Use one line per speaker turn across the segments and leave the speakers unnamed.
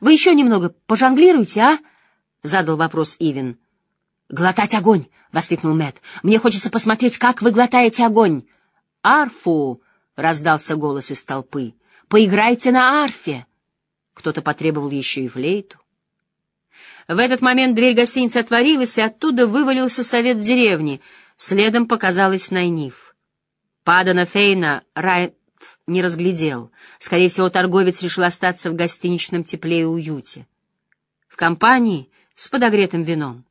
Вы еще немного пожонглируете, а? — задал вопрос Ивен. «Глотать огонь!» — воскликнул Мэт. «Мне хочется посмотреть, как вы глотаете огонь!» «Арфу!» — раздался голос из толпы. «Поиграйте на арфе!» Кто-то потребовал еще и флейту. В этот момент дверь гостиницы отворилась, и оттуда вывалился совет деревни. Следом показалась Найниф. Падана Фейна Райт не разглядел. Скорее всего, торговец решил остаться в гостиничном тепле и уюте. В компании с подогретым вином.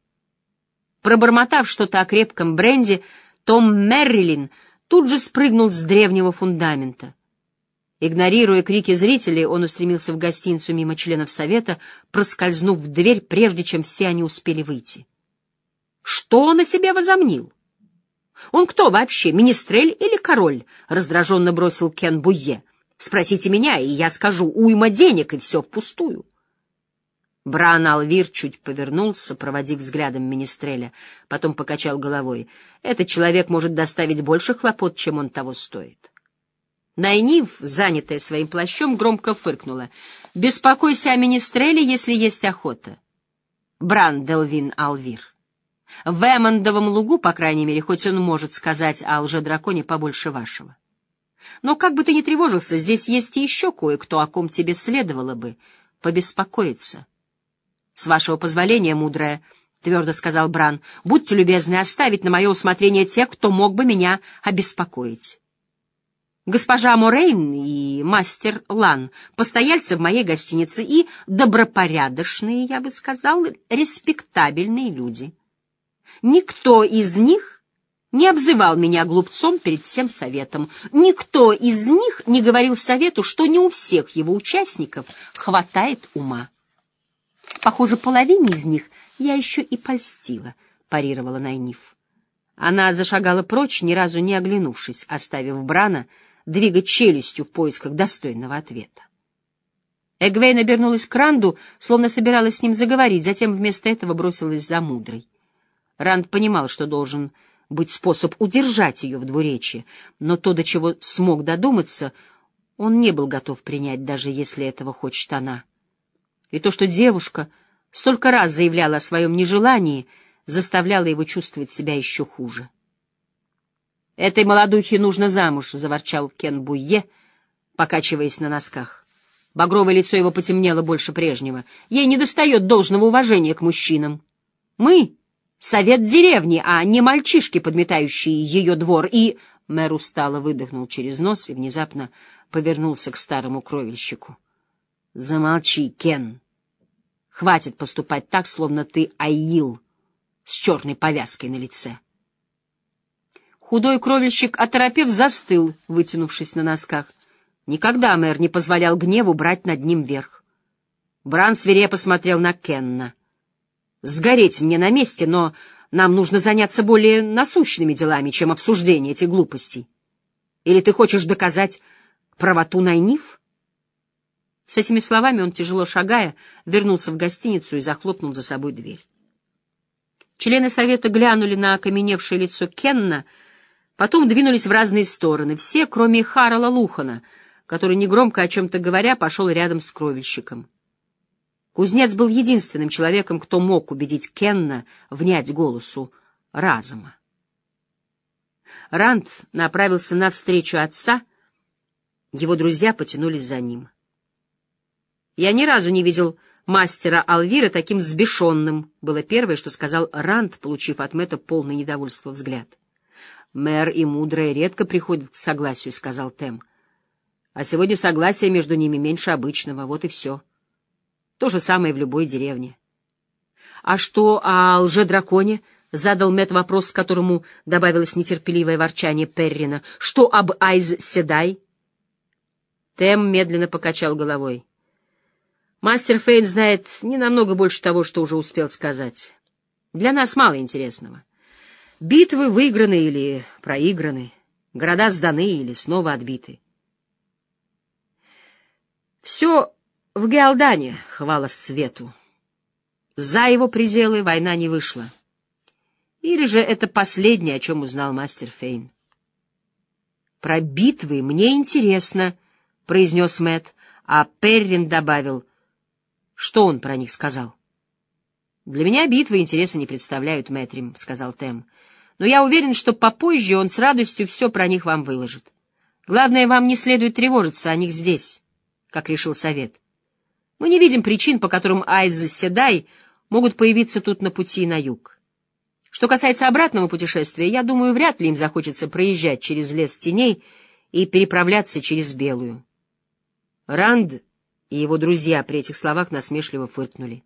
Пробормотав что-то о крепком бренде, Том Меррилин тут же спрыгнул с древнего фундамента. Игнорируя крики зрителей, он устремился в гостиницу мимо членов совета, проскользнув в дверь, прежде чем все они успели выйти. Что он о себе возомнил? Он кто вообще, министрель или король? Раздраженно бросил Кен Буе. Спросите меня, и я скажу, уйма денег, и все впустую. Бран Алвир чуть повернулся, проводив взглядом Министреля, потом покачал головой. Этот человек может доставить больше хлопот, чем он того стоит. Найнив, занятая своим плащом, громко фыркнула. «Беспокойся о Министреле, если есть охота». Бран Делвин Алвир. В Эммондовом лугу, по крайней мере, хоть он может сказать о лжедраконе побольше вашего. Но как бы ты ни тревожился, здесь есть и еще кое-кто, о ком тебе следовало бы побеспокоиться. — С вашего позволения, мудрая, — твердо сказал Бран, — будьте любезны оставить на мое усмотрение тех, кто мог бы меня обеспокоить. Госпожа Морейн и мастер Лан, постояльцы в моей гостинице и добропорядочные, я бы сказал, респектабельные люди. Никто из них не обзывал меня глупцом перед всем советом. Никто из них не говорил совету, что не у всех его участников хватает ума. Похоже, половине из них я еще и польстила, — парировала Найниф. Она зашагала прочь, ни разу не оглянувшись, оставив Брана двигать челюстью в поисках достойного ответа. Эгвейн обернулась к Ранду, словно собиралась с ним заговорить, затем вместо этого бросилась за мудрой. Ранд понимал, что должен быть способ удержать ее в двуречии, но то, до чего смог додуматься, он не был готов принять, даже если этого хочет она. И то, что девушка столько раз заявляла о своем нежелании, заставляло его чувствовать себя еще хуже. «Этой молодухе нужно замуж», — заворчал Кен Буе, покачиваясь на носках. Багровое лицо его потемнело больше прежнего. Ей недостает должного уважения к мужчинам. Мы — совет деревни, а не мальчишки, подметающие ее двор, и... Мэр устало выдохнул через нос и внезапно повернулся к старому кровельщику. Замолчи, Кен. Хватит поступать так, словно ты Аил с черной повязкой на лице. Худой кровельщик, оторопев, застыл, вытянувшись на носках. Никогда мэр не позволял гневу брать над ним верх. Бран свирепо смотрел на Кенна. «Сгореть мне на месте, но нам нужно заняться более насущными делами, чем обсуждение этих глупостей. Или ты хочешь доказать правоту Найниф?» С этими словами он, тяжело шагая, вернулся в гостиницу и захлопнул за собой дверь. Члены совета глянули на окаменевшее лицо Кенна, потом двинулись в разные стороны, все, кроме Харала Лухана, который, негромко о чем-то говоря, пошел рядом с кровельщиком. Кузнец был единственным человеком, кто мог убедить Кенна внять голосу разума. Ранд направился навстречу отца, его друзья потянулись за ним. Я ни разу не видел мастера Алвира таким взбешенным, было первое, что сказал Ранд, получив от Мэтта полный недовольства взгляд. «Мэр и мудрая редко приходят к согласию», — сказал Тем. «А сегодня согласия между ними меньше обычного, вот и все. То же самое в любой деревне». «А что о лже-драконе?» — задал Мэтт вопрос, к которому добавилось нетерпеливое ворчание Перрина. «Что об Айз Седай?» Тем медленно покачал головой. Мастер Фейн знает не намного больше того, что уже успел сказать. Для нас мало интересного. Битвы выиграны или проиграны, города сданы или снова отбиты. Все в Геалдане, хвала свету. За его пределы война не вышла. Или же это последнее, о чем узнал мастер Фейн. «Про битвы мне интересно», — произнес Мэт, а Перрин добавил — Что он про них сказал? «Для меня битвы интереса не представляют, Мэтрим», — сказал Тем. «Но я уверен, что попозже он с радостью все про них вам выложит. Главное, вам не следует тревожиться о них здесь, как решил совет. Мы не видим причин, по которым Айз и Седай могут появиться тут на пути на юг. Что касается обратного путешествия, я думаю, вряд ли им захочется проезжать через лес теней и переправляться через Белую. Ранд и его друзья при этих словах насмешливо фыркнули.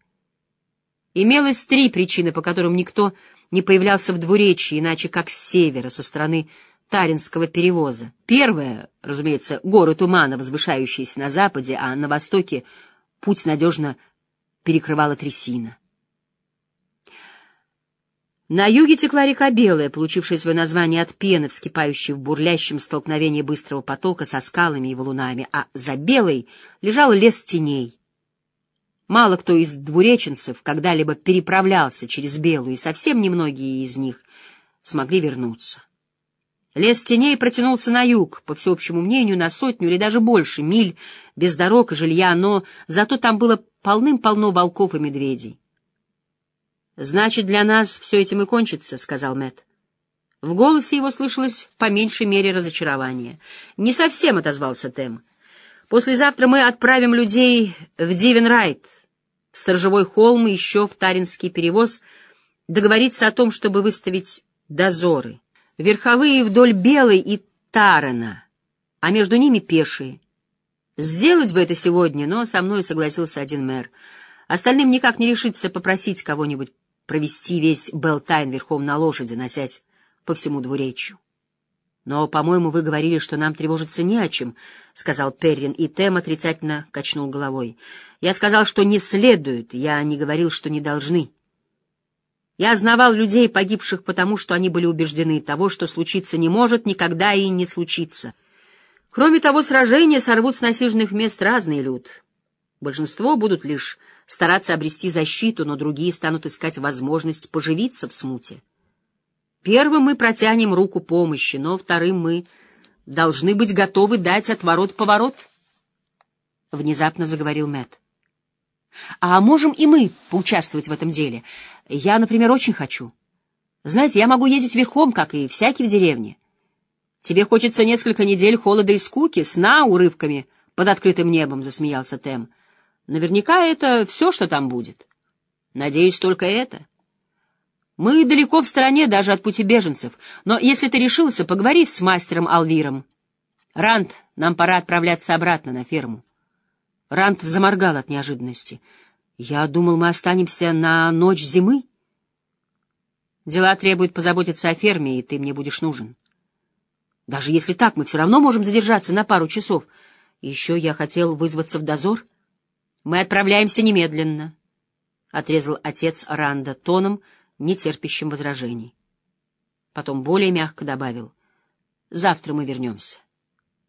Имелось три причины, по которым никто не появлялся в двуречии, иначе как с севера, со стороны Таринского перевоза. Первое, разумеется, горы тумана, возвышающиеся на западе, а на востоке путь надежно перекрывала трясина. На юге текла река Белая, получившая свое название от пены, вскипающей в бурлящем столкновении быстрого потока со скалами и валунами, а за Белой лежал лес теней. Мало кто из двуреченцев когда-либо переправлялся через Белую, и совсем немногие из них смогли вернуться. Лес теней протянулся на юг, по всеобщему мнению, на сотню или даже больше миль, без дорог и жилья, но зато там было полным-полно волков и медведей. Значит, для нас все этим и кончится, сказал Мэт. В голосе его слышалось по меньшей мере разочарование. Не совсем отозвался Тем. Послезавтра мы отправим людей в Дивенрайт, в Сторожевой холм и еще в Таринский перевоз, договориться о том, чтобы выставить дозоры. Верховые вдоль Белой и Тарена, а между ними пешие. Сделать бы это сегодня, но со мной согласился один мэр. Остальным никак не решится попросить кого-нибудь провести весь Белтайн верхом на лошади, носясь по всему двуречью. — Но, по-моему, вы говорили, что нам тревожиться не о чем, — сказал Перрин, и Тем отрицательно качнул головой. — Я сказал, что не следует, я не говорил, что не должны. Я знавал людей, погибших потому, что они были убеждены, того, что случиться не может, никогда и не случится. Кроме того, сражения сорвут с насиженных мест разный люд. Большинство будут лишь стараться обрести защиту, но другие станут искать возможность поживиться в смуте. Первым мы протянем руку помощи, но вторым мы должны быть готовы дать отворот-поворот. Внезапно заговорил Мэт. А можем и мы поучаствовать в этом деле? Я, например, очень хочу. Знаете, я могу ездить верхом, как и всякий в деревне. Тебе хочется несколько недель холода и скуки, сна урывками под открытым небом, — засмеялся Тем. Наверняка это все, что там будет. Надеюсь, только это. Мы далеко в стороне даже от пути беженцев, но если ты решился, поговори с мастером Алвиром. Рант, нам пора отправляться обратно на ферму. Рант заморгал от неожиданности. Я думал, мы останемся на ночь зимы. Дела требуют позаботиться о ферме, и ты мне будешь нужен. Даже если так, мы все равно можем задержаться на пару часов. Еще я хотел вызваться в дозор — мы отправляемся немедленно, — отрезал отец Ранда тоном, не терпящим возражений. Потом более мягко добавил, — завтра мы вернемся,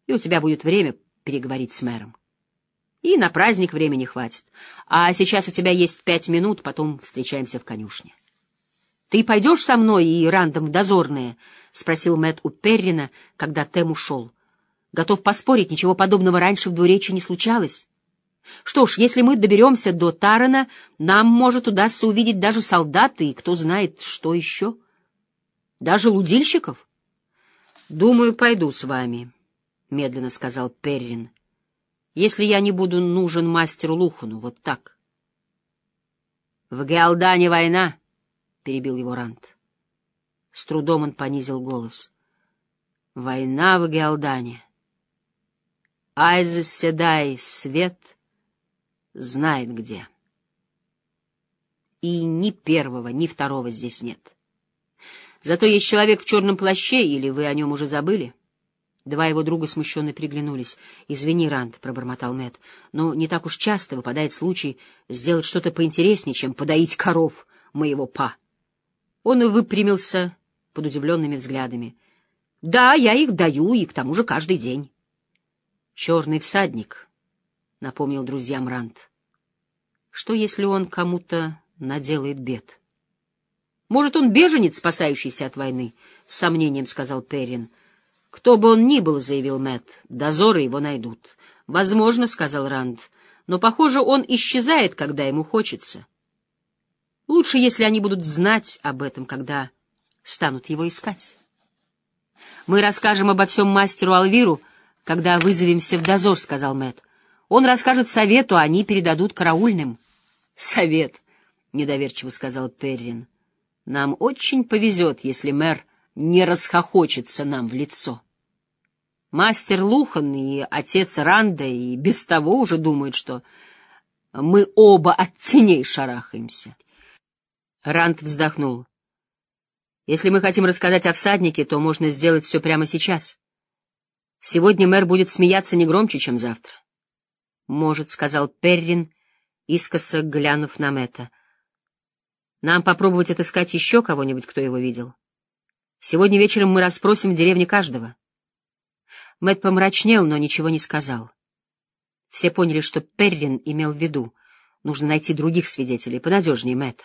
и у тебя будет время переговорить с мэром. И на праздник времени хватит. А сейчас у тебя есть пять минут, потом встречаемся в конюшне. — Ты пойдешь со мной и Рандом в дозорные? — спросил Мэт у Перрина, когда Тем ушел. — Готов поспорить, ничего подобного раньше в двуречи не случалось. Что ж, если мы доберемся до Тарана, нам, может, удастся увидеть даже солдат и кто знает, что еще. Даже лудильщиков. — Думаю, пойду с вами, — медленно сказал Перрин, — если я не буду нужен мастеру Лухану, вот так. — В Геалдане война, — перебил его Рант. С трудом он понизил голос. — Война в Геалдане. Айзес Седай, свет — знает где. И ни первого, ни второго здесь нет. Зато есть человек в черном плаще, или вы о нем уже забыли? Два его друга смущенно приглянулись. — Извини, Ранд, — пробормотал Мэт, но не так уж часто выпадает случай сделать что-то поинтереснее, чем подоить коров моего па. Он и выпрямился под удивленными взглядами. — Да, я их даю, и к тому же каждый день. — Черный всадник, — напомнил друзьям Рант. Что, если он кому-то наделает бед? Может, он беженец, спасающийся от войны? — с сомнением сказал Перрин. — Кто бы он ни был, — заявил Мэтт, — дозоры его найдут. — Возможно, — сказал Ранд, — но, похоже, он исчезает, когда ему хочется. Лучше, если они будут знать об этом, когда станут его искать. Мы расскажем обо всем мастеру Алвиру, когда вызовемся в дозор, — сказал Мэт. Он расскажет совету, а они передадут караульным. — Совет, — недоверчиво сказал Перрин. — Нам очень повезет, если мэр не расхохочется нам в лицо. Мастер Лухан и отец Ранда и без того уже думают, что мы оба от теней шарахаемся. Ранд вздохнул. Если мы хотим рассказать о всаднике, то можно сделать все прямо сейчас. Сегодня мэр будет смеяться не громче, чем завтра. — Может, — сказал Перрин, искоса глянув на Мэтта. — Нам попробовать отыскать еще кого-нибудь, кто его видел. Сегодня вечером мы расспросим в деревне каждого. Мэтт помрачнел, но ничего не сказал. Все поняли, что Перрин имел в виду. Нужно найти других свидетелей, понадежнее Мэтта.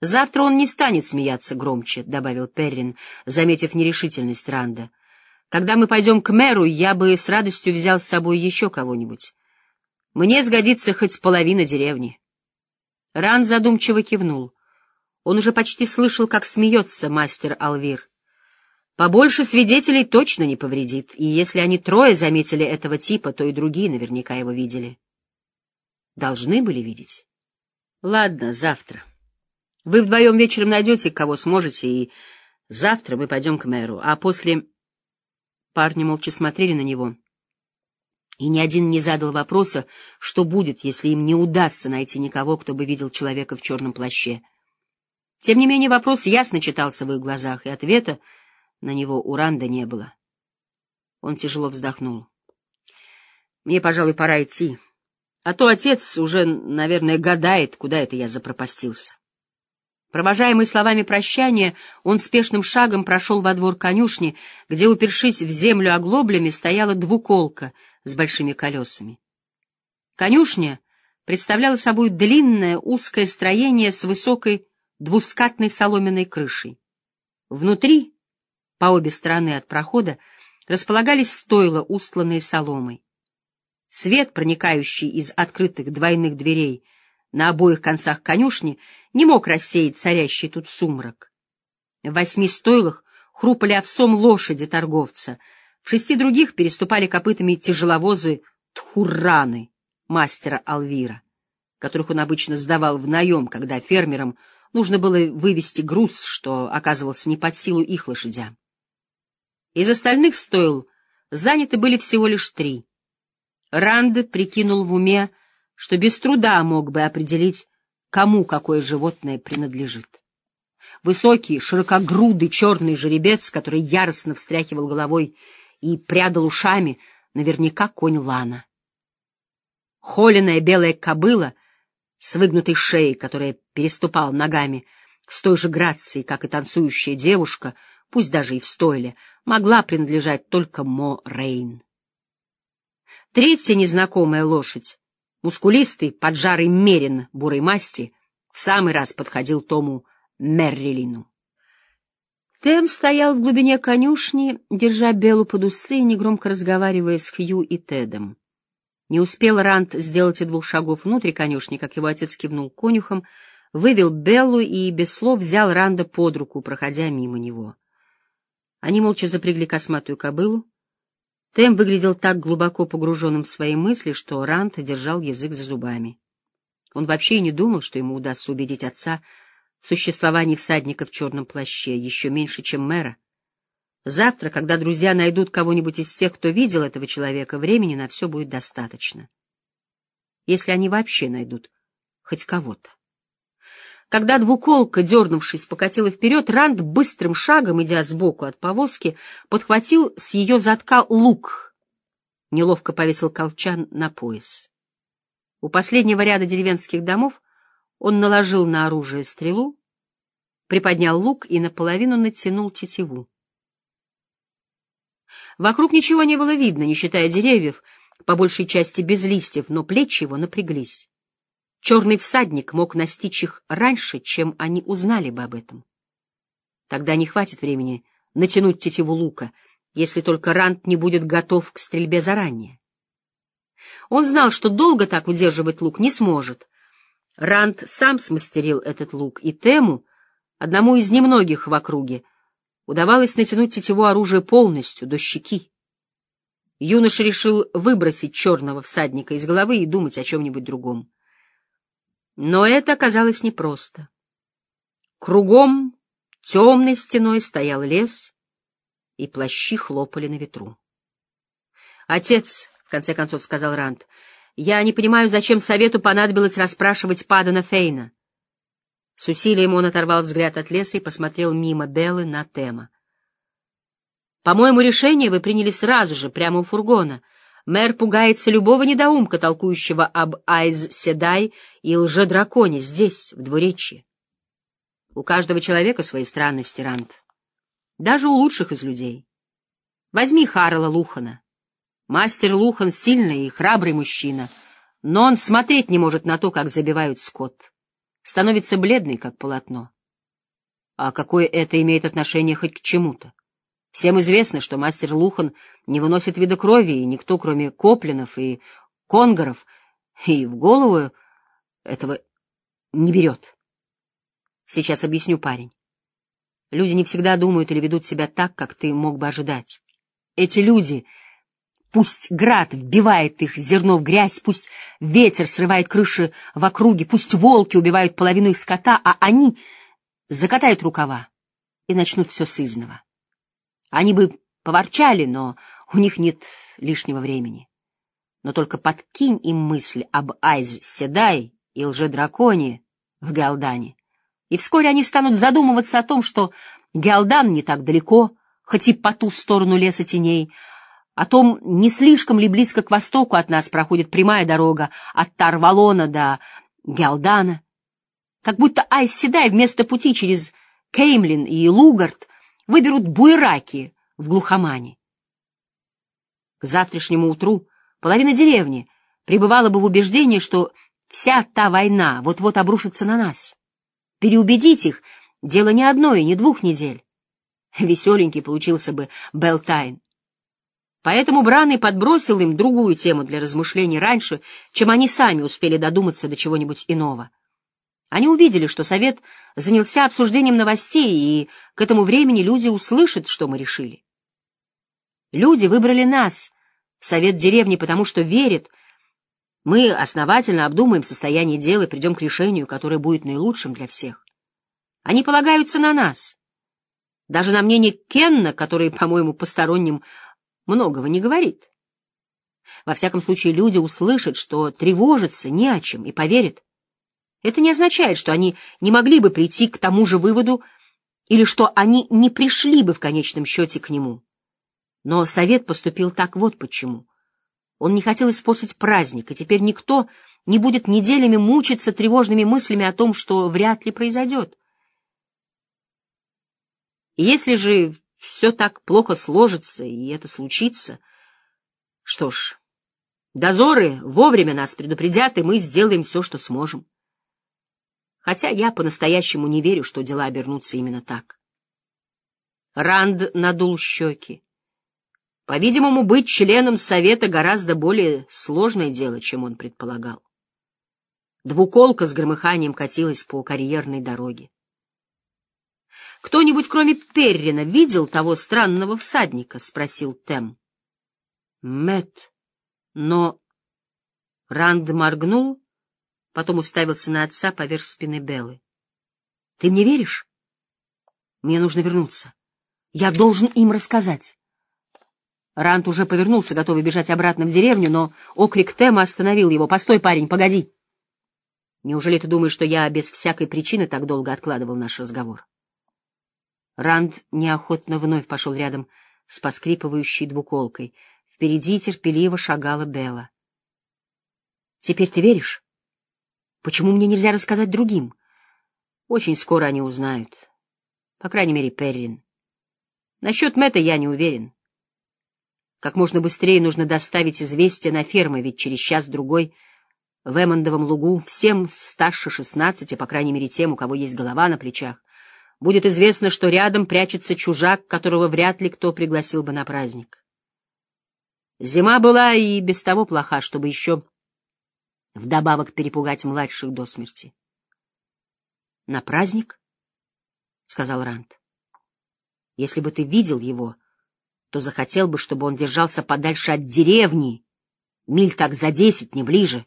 Завтра он не станет смеяться громче, — добавил Перрин, заметив нерешительность Ранда. Когда мы пойдем к мэру, я бы с радостью взял с собой еще кого-нибудь. Мне сгодится хоть половина деревни. Ранд задумчиво кивнул. Он уже почти слышал, как смеется мастер Алвир. Побольше свидетелей точно не повредит, и если они трое заметили этого типа, то и другие наверняка его видели. Должны были видеть. Ладно, завтра. Вы вдвоем вечером найдете, кого сможете, и завтра мы пойдем к мэру. А после... Парни молча смотрели на него. И ни один не задал вопроса, что будет, если им не удастся найти никого, кто бы видел человека в черном плаще. Тем не менее, вопрос ясно читался в их глазах, и ответа на него у Ранда не было. Он тяжело вздохнул. — Мне, пожалуй, пора идти. А то отец уже, наверное, гадает, куда это я запропастился. Провожаемый словами прощания, он спешным шагом прошел во двор конюшни, где, упершись в землю оглоблями, стояла двуколка с большими колесами. Конюшня представляла собой длинное узкое строение с высокой двускатной соломенной крышей. Внутри, по обе стороны от прохода, располагались стойла, устланные соломой. Свет, проникающий из открытых двойных дверей на обоих концах конюшни, не мог рассеять царящий тут сумрак. В восьми стойлах хрупали овсом лошади торговца, в шести других переступали копытами тяжеловозы тхурраны, мастера Алвира, которых он обычно сдавал в наем, когда фермерам нужно было вывести груз, что оказывался не под силу их лошадям. Из остальных стойл заняты были всего лишь три. Ранд прикинул в уме, что без труда мог бы определить, кому какое животное принадлежит. Высокий, широкогрудый черный жеребец, который яростно встряхивал головой и прядал ушами, наверняка конь Лана. Холеная белая кобыла с выгнутой шеей, которая переступала ногами с той же грацией, как и танцующая девушка, пусть даже и в стойле, могла принадлежать только Мо Рейн. Третья незнакомая лошадь Мускулистый, поджарый мерин бурой масти в самый раз подходил Тому Меррилину. Тем стоял в глубине конюшни, держа Белу под усы и негромко разговаривая с Хью и Тедом. Не успел Рант сделать и двух шагов внутрь конюшни, как его отец кивнул конюхом, вывел Беллу и без слов взял Ранда под руку, проходя мимо него. Они молча запрягли косматую кобылу, Тем выглядел так глубоко погруженным в свои мысли, что Рант держал язык за зубами. Он вообще и не думал, что ему удастся убедить отца в существовании всадника в черном плаще, еще меньше, чем мэра. Завтра, когда друзья найдут кого-нибудь из тех, кто видел этого человека, времени на все будет достаточно. Если они вообще найдут хоть кого-то. Когда двуколка, дернувшись, покатила вперед, Ранд быстрым шагом, идя сбоку от повозки, подхватил с ее задка лук, неловко повесил колчан на пояс. У последнего ряда деревенских домов он наложил на оружие стрелу, приподнял лук и наполовину натянул тетиву. Вокруг ничего не было видно, не считая деревьев, по большей части без листьев, но плечи его напряглись. Черный всадник мог настичь их раньше, чем они узнали бы об этом. Тогда не хватит времени натянуть тетиву лука, если только Рант не будет готов к стрельбе заранее. Он знал, что долго так удерживать лук не сможет. Ранд сам смастерил этот лук, и Тему, одному из немногих в округе, удавалось натянуть тетиву оружия полностью, до щеки. Юноша решил выбросить черного всадника из головы и думать о чем-нибудь другом. Но это оказалось непросто. Кругом темной стеной стоял лес, и плащи хлопали на ветру. — Отец, — в конце концов сказал Ранд, — я не понимаю, зачем совету понадобилось расспрашивать Падана Фейна. С усилием он оторвал взгляд от леса и посмотрел мимо Беллы на Тема. — По-моему, решение вы приняли сразу же, прямо у фургона. Мэр пугается любого недоумка, толкующего об Айз-Седай и лже-драконе здесь, в двуречье. У каждого человека свои странности, Ранд. Даже у лучших из людей. Возьми Харла Лухана. Мастер Лухан — сильный и храбрый мужчина, но он смотреть не может на то, как забивают скот. Становится бледный, как полотно. А какое это имеет отношение хоть к чему-то? Всем известно, что мастер Лухан не выносит вида крови, и никто, кроме Коплинов и Конгоров, и в голову этого не берет. Сейчас объясню, парень. Люди не всегда думают или ведут себя так, как ты мог бы ожидать. Эти люди Пусть град вбивает их зерно в грязь, пусть ветер срывает крыши в округе, пусть волки убивают половину их скота, а они закатают рукава и начнут все с изного. Они бы поворчали, но у них нет лишнего времени. Но только подкинь им мысль об Айз Седай и лже-драконе в Галдане, и вскоре они станут задумываться о том, что Галдан не так далеко, хоть и по ту сторону леса теней, о том, не слишком ли близко к востоку от нас проходит прямая дорога от Тарвалона до Геалдана. Как будто Айс Седай вместо пути через Кеймлин и Лугард выберут буераки в глухомане. К завтрашнему утру половина деревни пребывала бы в убеждении, что вся та война вот-вот обрушится на нас. Переубедить их — дело не одной и не двух недель. Веселенький получился бы Белтайн. Поэтому Бранный подбросил им другую тему для размышлений раньше, чем они сами успели додуматься до чего-нибудь иного. Они увидели, что совет занялся обсуждением новостей, и к этому времени люди услышат, что мы решили. Люди выбрали нас, совет деревни, потому что верят, мы основательно обдумаем состояние дел и придем к решению, которое будет наилучшим для всех. Они полагаются на нас. Даже на мнение Кенна, который, по-моему, посторонним многого не говорит. Во всяком случае, люди услышат, что тревожиться не о чем, и поверят. Это не означает, что они не могли бы прийти к тому же выводу или что они не пришли бы в конечном счете к нему. Но совет поступил так вот почему. Он не хотел испортить праздник, и теперь никто не будет неделями мучиться тревожными мыслями о том, что вряд ли произойдет. Если же все так плохо сложится, и это случится. Что ж, дозоры вовремя нас предупредят, и мы сделаем все, что сможем. Хотя я по-настоящему не верю, что дела обернутся именно так. Ранд надул щеки. По-видимому, быть членом Совета гораздо более сложное дело, чем он предполагал. Двуколка с громыханием катилась по карьерной дороге. Кто-нибудь, кроме Перрина, видел того странного всадника? — спросил Тем. Мэт. Но... Ранд моргнул, потом уставился на отца поверх спины Беллы. — Ты мне веришь? Мне нужно вернуться. Я должен им рассказать. Ранд уже повернулся, готовый бежать обратно в деревню, но окрик Тема остановил его. — Постой, парень, погоди. Неужели ты думаешь, что я без всякой причины так долго откладывал наш разговор? Ранд неохотно вновь пошел рядом с поскрипывающей двуколкой. Впереди терпеливо шагала Белла. — Теперь ты веришь? Почему мне нельзя рассказать другим? Очень скоро они узнают. По крайней мере, Перрин. Насчет Мэтта я не уверен. Как можно быстрее нужно доставить известие на фермы, ведь через час-другой в Эммондовом лугу всем старше шестнадцати, по крайней мере тем, у кого есть голова на плечах, будет известно, что рядом прячется чужак, которого вряд ли кто пригласил бы на праздник. Зима была и без того плоха, чтобы еще вдобавок перепугать младших до смерти. — На праздник? — сказал Рант. — Если бы ты видел его, то захотел бы, чтобы он держался подальше от деревни, миль так за десять, не ближе,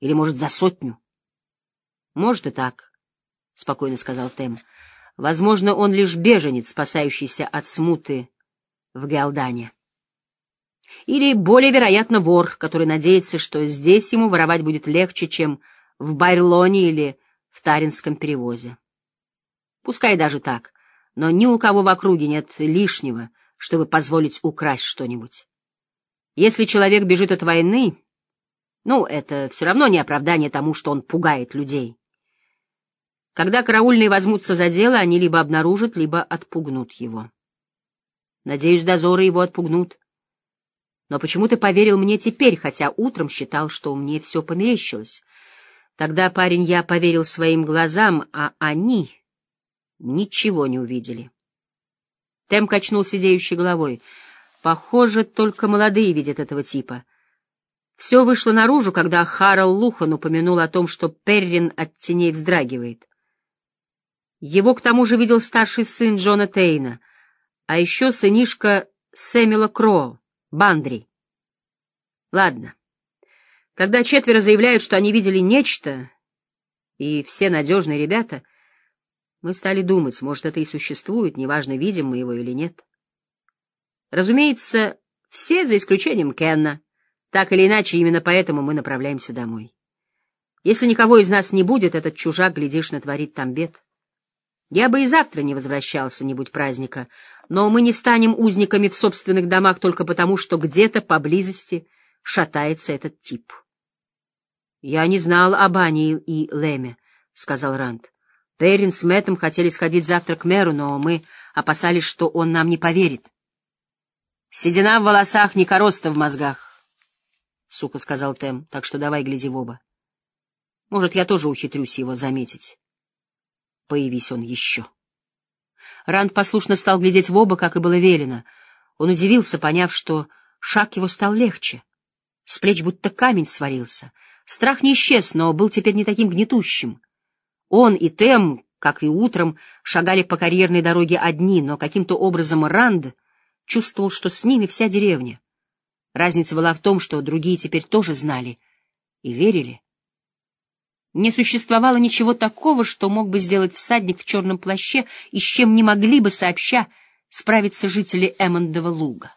или, может, за сотню. — Может и так, — спокойно сказал Тем. — Возможно, он лишь беженец, спасающийся от смуты в Галдане. Или, более вероятно, вор, который надеется, что здесь ему воровать будет легче, чем в Байрлоне или в Таринском перевозе. Пускай даже так, но ни у кого в округе нет лишнего, чтобы позволить украсть что-нибудь. Если человек бежит от войны, ну, это все равно не оправдание тому, что он пугает людей. Когда караульные возьмутся за дело, они либо обнаружат, либо отпугнут его. Надеюсь, дозоры его отпугнут. Но почему ты поверил мне теперь, хотя утром считал, что мне все померещилось? Тогда, парень, я поверил своим глазам, а они ничего не увидели. Тем качнул сидеющей головой. Похоже, только молодые видят этого типа. Все вышло наружу, когда Харрел Лухан упомянул о том, что Перрин от теней вздрагивает. Его к тому же видел старший сын Джона Тейна, а еще сынишка Сэмюэла Кроу. Бандри. Ладно. Когда четверо заявляют, что они видели нечто, и все надежные ребята, мы стали думать, может, это и существует, неважно, видим мы его или нет. Разумеется, все, за исключением Кенна. Так или иначе, именно поэтому мы направляемся домой. Если никого из нас не будет, этот чужак, глядишь, натворит там бед. Я бы и завтра не возвращался, не будь праздника, но мы не станем узниками в собственных домах только потому, что где-то поблизости шатается этот тип. — Я не знал об Ане и Леме, — сказал Ранд. — Перрин с Мэттом хотели сходить завтра к мэру, но мы опасались, что он нам не поверит. — Седина в волосах, не короста в мозгах, — сухо сказал Тем, — так что давай гляди в оба. Может, я тоже ухитрюсь его заметить. Появись он еще. Ранд послушно стал глядеть в оба, как и было велено. Он удивился, поняв, что шаг его стал легче. С плеч будто камень сварился. Страх не исчез, но был теперь не таким гнетущим. Он и Тем, как и утром, шагали по карьерной дороге одни, но каким-то образом Ранд чувствовал, что с ними вся деревня. Разница была в том, что другие теперь тоже знали и верили. Не существовало ничего такого, что мог бы сделать всадник в черном плаще и с чем не могли бы сообща справиться жители Эммондова луга.